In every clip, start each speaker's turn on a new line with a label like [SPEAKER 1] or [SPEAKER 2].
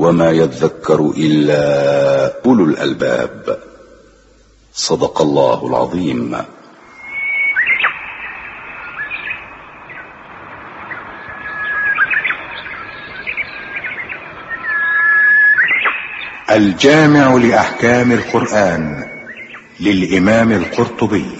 [SPEAKER 1] وما يذكر إلا أولو الألباب. صدق الله العظيم.
[SPEAKER 2] الجامع لأحكام القرآن للإمام القرطبي.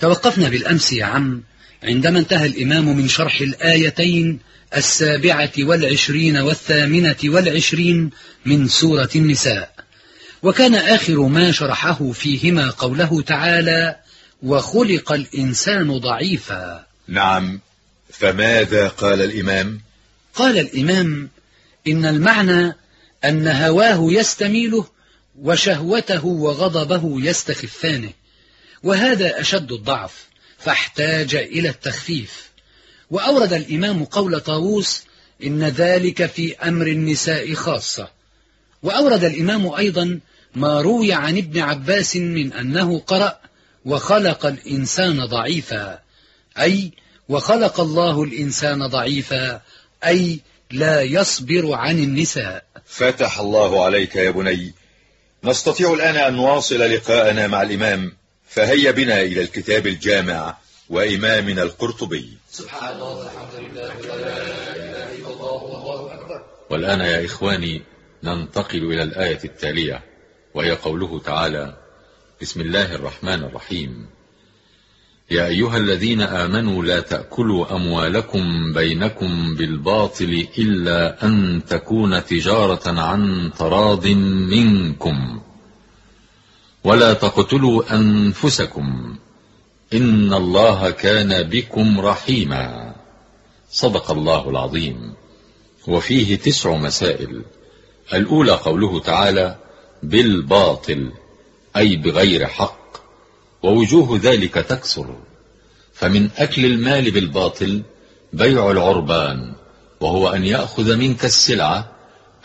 [SPEAKER 3] توقفنا بالأمس يا عم. عندما انتهى الإمام من شرح الآيتين السابعة والعشرين والثامنة والعشرين من سورة النساء. وكان آخر ما شرحه فيهما قوله تعالى وخلق الإنسان ضعيفا.
[SPEAKER 4] نعم. فماذا قال الإمام؟
[SPEAKER 3] قال الإمام إن المعنى أن هواه يستميله وشهوته وغضبه يستخفانه. وهذا أشد الضعف فاحتاج إلى التخفيف. وأورد الإمام قول طاووس إن ذلك في أمر النساء خاصة. وأورد الإمام أيضا ما روي عن ابن عباس من أنه قرأ وخلق الإنسان ضعيفا أي وخلق الله الإنسان ضعيفا أي لا يصبر عن النساء.
[SPEAKER 4] فتح الله عليك يا بني نستطيع الآن أن نواصل لقاءنا مع الإمام. فهيا بنا إلى الكتاب الجامع وإمامنا القرطبي.
[SPEAKER 3] سبحان الله والحمد لله ولا إله إلا الله والله أكبر.
[SPEAKER 5] والآن يا إخواني ننتقل إلى الآية التالية وهي قوله تعالى بسم الله الرحمن الرحيم. يا أيها الذين آمنوا لا تأكلوا أموالكم بينكم بالباطل إلا أن تكون تجارة عن تراض منكم. ولا تقتلوا أنفسكم إن الله كان بكم رحيما. صدق الله العظيم. وفيه تسع مسائل. الأولى قوله تعالى بالباطل أي بغير حق ووجوه ذلك تكثر فمن أكل المال بالباطل بيع العربان وهو أن يأخذ منك السلعة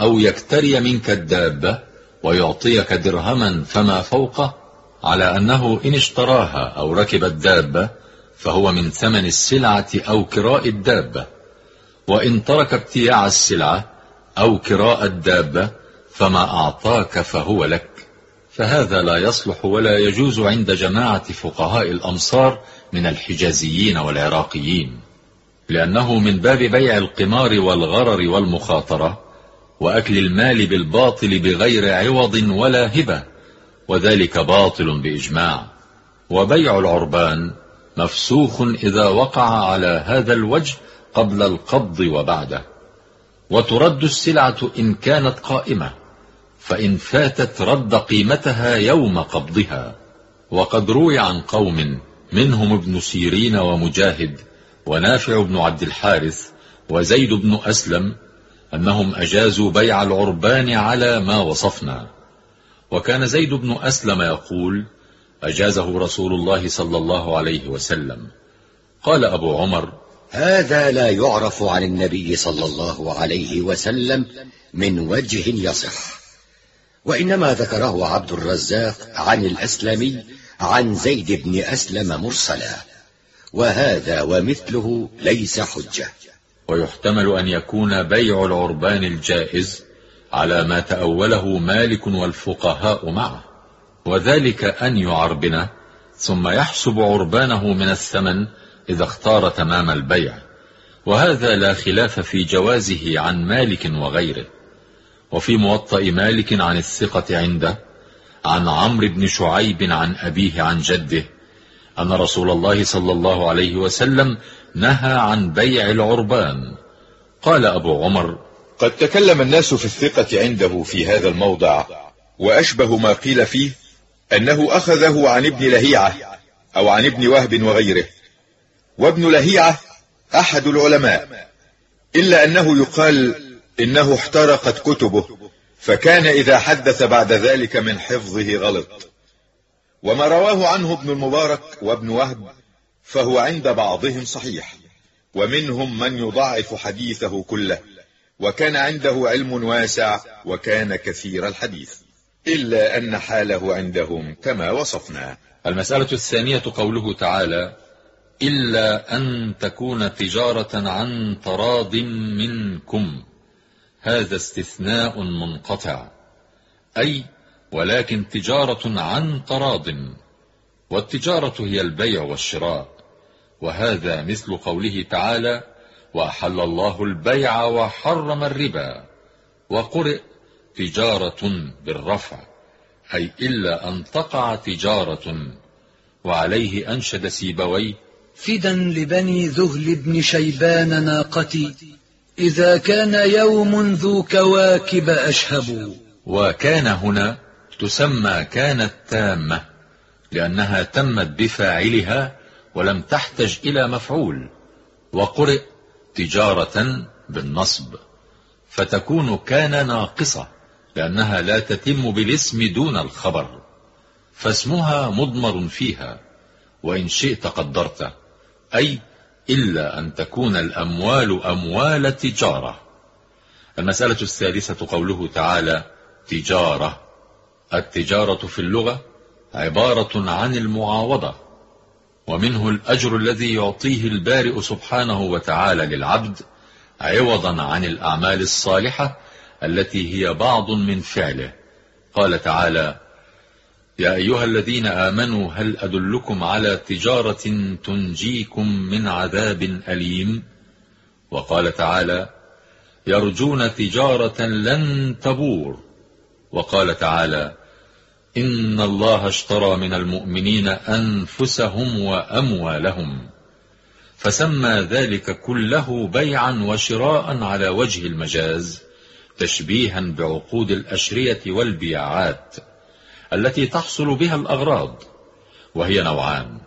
[SPEAKER 5] أو يكتري منك الدابة ويعطيك درهما فما فوقه على أنه إن اشتراها أو ركب الدابة فهو من ثمن السلعة أو كراء الدابة. وإن ترك ابتياع السلعة أو كراء الدابة فما أعطاك فهو لك. فهذا لا يصلح ولا يجوز عند جماعة فقهاء الأمصار من الحجازيين والعراقيين لأنه من باب بيع القمار والغرر والمخاطرة وأكل المال بالباطل بغير عوض ولا هبة وذلك باطل بإجماع. وبيع العربان مفسوخ إذا وقع على هذا الوجه قبل القبض وبعده. وترد السلعة إن كانت قائمة فإن فاتت رد قيمتها يوم قبضها. وقد روي عن قوم منهم ابن سيرين ومجاهد ونافع بن عبد الحارث وزيد بن أسلم أنهم أجازوا بيع العربان على ما وصفنا. وكان زيد بن أسلم يقول أجازه رسول الله صلى الله عليه وسلم. قال أبو عمر
[SPEAKER 6] هذا لا يعرف عن النبي صلى الله عليه وسلم من وجه يصح. وإنما ذكره عبد الرزاق عن الأسلمي عن زيد بن أسلم مرسلا. وهذا ومثله ليس حجة.
[SPEAKER 5] ويحتمل أن يكون بيع العربان الجائز على ما تأوله مالك والفقهاء معه. وذلك أن يعربنه ثم يحسب عربانه من الثمن إذا اختار تمام البيع. وهذا لا خلاف في جوازه عن مالك وغيره. وفي موطأ مالك عن الثقة عنده عن عمرو بن شعيب عن أبيه عن جده أن رسول الله صلى الله عليه وسلم نهى عن بيع العربان. قال أبو عمر
[SPEAKER 4] قد تكلم الناس في الثقة عنده في هذا الموضع وأشبه ما قيل فيه أنه أخذه عن ابن لهيعة أو عن ابن وهب وغيره. وابن لهيعة أحد العلماء إلا أنه يقال إنه احترقت كتبه فكان إذا حدث بعد ذلك من حفظه غلط. وما رواه عنه ابن المبارك وابن وهب فهو عند بعضهم صحيح ومنهم من يضعف حديثه كله وكان عنده علم واسع وكان كثير الحديث إلا أن حاله عندهم كما وصفنا.
[SPEAKER 5] المسألة الثانية قوله تعالى إلا أن تكون تجارة عن تراض منكم هذا استثناء منقطع. أي ولكن تجارة عن تراض والتجارة هي البيع والشراء. وهذا مثل قوله تعالى وأحل الله البيع وحرم الربا وقرئ تجارة بالرفع أي إلا أن تقع تجارة وعليه أنشد سيبوي
[SPEAKER 3] فدا لبني ذهل بن شيبان ناقتي إذا كان يوم ذو كواكب أشهب.
[SPEAKER 5] وكان هنا تسمى كانت تامة لأنها تمت بفاعلها ولم تحتج إلى مفعول وقرئ تجارة بالنصب. فتكون كان ناقصة لأنها لا تتم بالاسم دون الخبر. فاسمها مضمر فيها وإن شئت قدرته أي إلا أن تكون الأموال أموال تجارة. المسألة الثالثة قوله تعالى تجارة. التجارة في اللغة عبارة عن المعاوضة. ومنه الأجر الذي يعطيه البارئ سبحانه وتعالى للعبد عوضا عن الأعمال الصالحة التي هي بعض من فعله. قال تعالى يا أيها الذين آمنوا هل أدلكم على تجارة تنجيكم من عذاب أليم؟ وقال تعالى يرجون تجارة لن تبور. وقال تعالى إن الله اشترى من المؤمنين أنفسهم وأموالهم فسمى ذلك كله بيعا وشراء على وجه المجاز تشبيها بعقود الأشرية والبيعات التي تحصل بها الأغراض وهي نوعان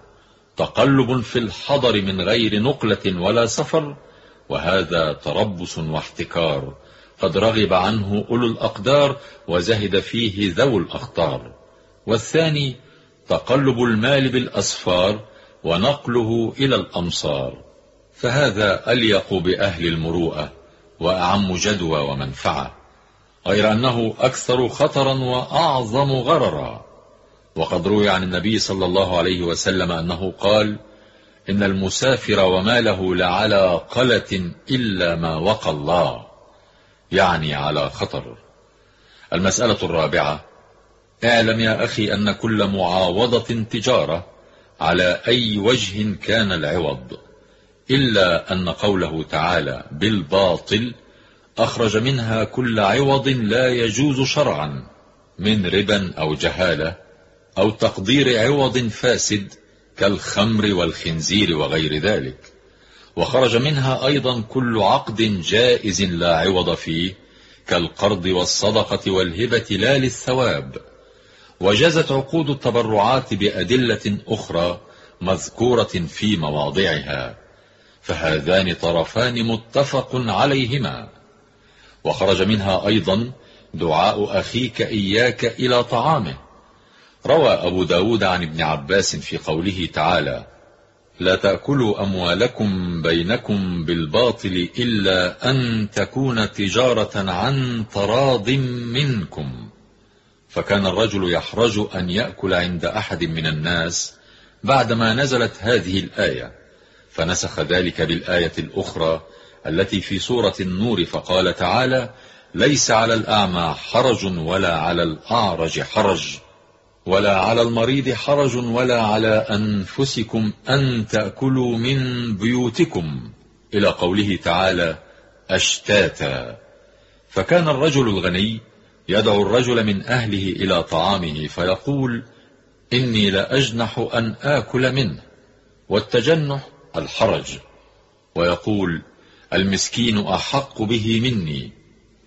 [SPEAKER 5] تقلب في الحضر من غير نقلة ولا سفر وهذا تربص واحتكار قد رغب عنه أولو الأقدار وزهد فيه ذو الأخطار. والثاني تقلب المال بالأسفار ونقله إلى الأمصار. فهذا أليق بأهل المروءة وأعم جدوى ومنفعة غير أنه أكثر خطرا وأعظم غررا. وقد روي عن النبي صلى الله عليه وسلم أنه قال إن المسافر وماله لعلى قلة إلا ما وقى الله. يعني على خطر. المسألة الرابعة اعلم يا أخي أن كل معاوضة تجارة على أي وجه كان العوض إلا أن قوله تعالى بالباطل أخرج منها كل عوض لا يجوز شرعا من ربا أو جهالة أو تقدير عوض فاسد كالخمر والخنزير وغير ذلك. وخرج منها أيضا كل عقد جائز لا عوض فيه كالقرض والصدقة والهبة لا للثواب. وجازت عقود التبرعات بأدلة أخرى مذكورة في مواضعها فهذان طرفان متفق عليهما. وخرج منها أيضا دعاء أخيك إياك إلى طعامه. روى أبو داود عن ابن عباس في قوله تعالى لا تأكلوا أموالكم بينكم بالباطل إلا أن تكون تجارة عن تراض منكم فكان الرجل يحرج أن يأكل عند أحد من الناس بعدما نزلت هذه الآية فنسخ ذلك بالآية الأخرى التي في سورة النور فقال تعالى ليس على الأعمى حرج ولا على الأعرج حرج ولا على المريض حرج ولا على أنفسكم أن تأكلوا من بيوتكم إلى قوله تعالى أشتاتا فكان الرجل الغني يدعو الرجل من أهله إلى طعامه فيقول إني لأجنح أن آكل منه والتجنح الحرج. ويقول المسكين أحق به مني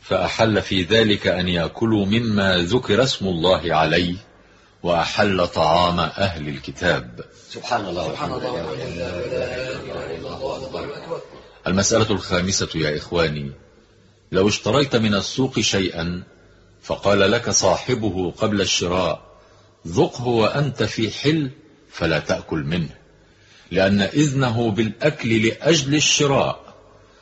[SPEAKER 5] فأحل في ذلك أن يأكلوا مما ذكر اسم الله عليه وأحل طعام أهل الكتاب.
[SPEAKER 6] سبحان الله سبحان الله
[SPEAKER 5] المسألة الخامسة يا إخواني لو اشتريت من السوق شيئا فقال لك صاحبه قبل الشراء ذقه وأنت في حل فلا تأكل منه لأن إذنه بالأكل لأجل الشراء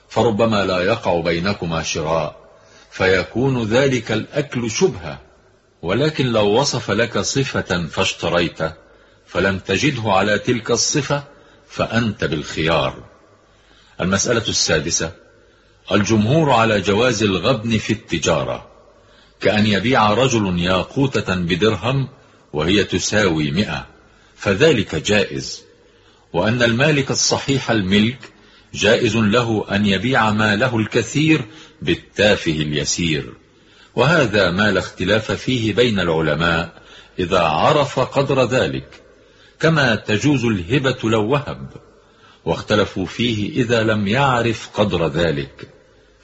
[SPEAKER 5] فربما لا يقع بينكما شراء فيكون ذلك الأكل شبهة ولكن لو وصف لك صفة فاشتريت فلم تجده على تلك الصفة فأنت بالخيار. المسألة السادسة الجمهور على جواز الغبن في التجارة. كأن يبيع رجل ياقوتة بدرهم وهي تساوي مئة. فذلك جائز. وأن المالك الصحيح الملك جائز له أن يبيع ماله الكثير بالتافه اليسير. وهذا ما لا اختلاف فيه بين العلماء إذا عرف قدر ذلك. كما تجوز الهبة لو وهب. واختلفوا فيه إذا لم يعرف قدر ذلك.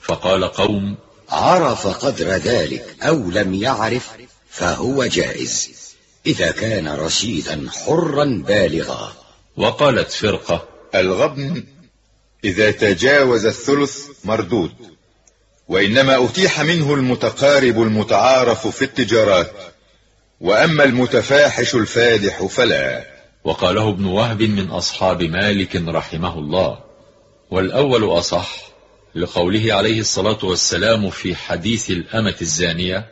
[SPEAKER 5] فقال قوم
[SPEAKER 6] عرف قدر ذلك أو لم يعرف فهو جائز. إذا كان رشيدا حرا بالغا.
[SPEAKER 5] وقالت فرقة
[SPEAKER 4] الغبن إذا تجاوز الثلث مردود وإنما أتيح منه المتقارب المتعارف في التجارات وأما المتفاحش الفادح فلا.
[SPEAKER 5] وقاله ابن وهب من أصحاب مالك رحمه الله والأول أصح لقوله عليه الصلاة والسلام في حديث الأمة الزانية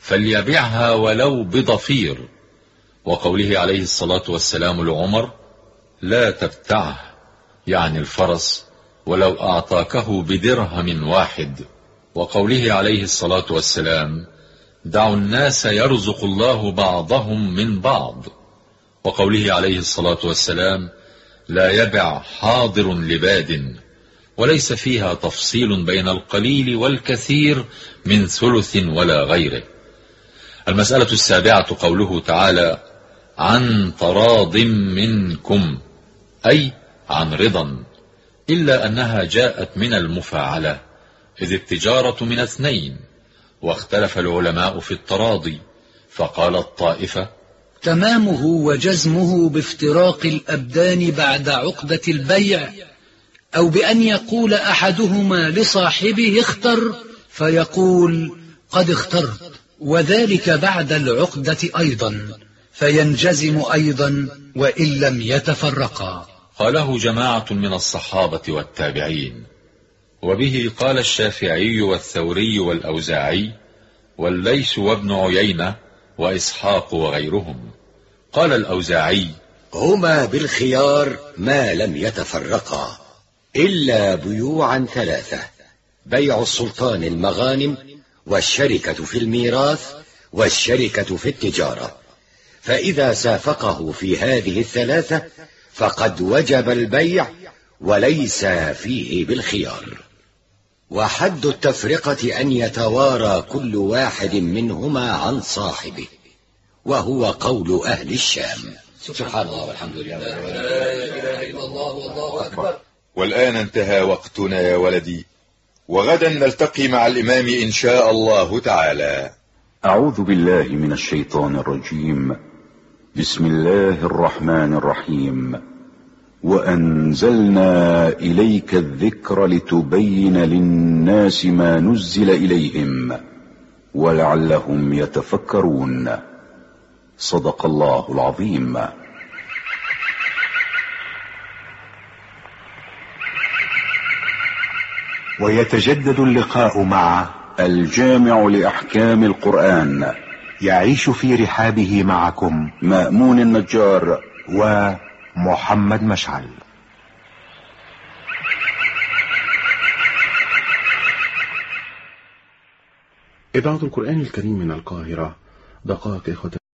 [SPEAKER 5] فليبعها ولو بضفير. وقوله عليه الصلاة والسلام لعمر لا تبتعه. يعني الفرس ولو أعطاكه بدرهم واحد. وقوله عليه الصلاة والسلام دعوا الناس يرزق الله بعضهم من بعض. وقوله عليه الصلاة والسلام لا يبع حاضر لباد. وليس فيها تفصيل بين القليل والكثير من ثلث ولا غيره. المسألة السابعة قوله تعالى عن تراض منكم أي عن رضا إلا أنها جاءت من المفاعلة إذ التجارة من اثنين واختلف العلماء في التراضي فقال الطائفة
[SPEAKER 3] تمامه وجزمه بافتراق الأبدان بعد عقدة البيع أو بأن يقول أحدهما لصاحبه اختر فيقول قد اخترت وذلك بعد العقدة أيضا فينجزم أيضا وإن لم يتفرقا.
[SPEAKER 5] قاله جماعة من الصحابة والتابعين وبه قال الشافعي والثوري والأوزاعي والليث وابن عيينة وإسحاق وغيرهم. قال الأوزاعي
[SPEAKER 6] هما بالخيار ما لم يتفرقا. إلا بيوعا ثلاثة بيع السلطان المغانم والشركة في الميراث والشركة في التجارة. فإذا سافقه في هذه الثلاثة فقد وجب البيع وليس فيه بالخيار. وحد التفرقة أن يتوارى كل واحد منهما عن صاحبه وهو قول أهل الشام. سبحان الله والحمد لله. ولا إله إلا
[SPEAKER 4] الله والله أكبر. والآن انتهى وقتنا يا ولدي. وغدا نلتقي مع الإمام إن شاء الله تعالى.
[SPEAKER 1] أعوذ بالله من الشيطان الرجيم. بسم الله الرحمن الرحيم. وأنزلنا إليك الذكر لتبين للناس ما نزل إليهم ولعلهم يتفكرون. صدق الله العظيم.
[SPEAKER 2] ويتجدد اللقاء مع
[SPEAKER 1] الجامع لأحكام القرآن.
[SPEAKER 2] يعيش في رحابه معكم
[SPEAKER 1] مأمون النجار.
[SPEAKER 2] ومحمد مشعل.
[SPEAKER 7] إذاعة القرآن الكريم من القاهرة. دقائق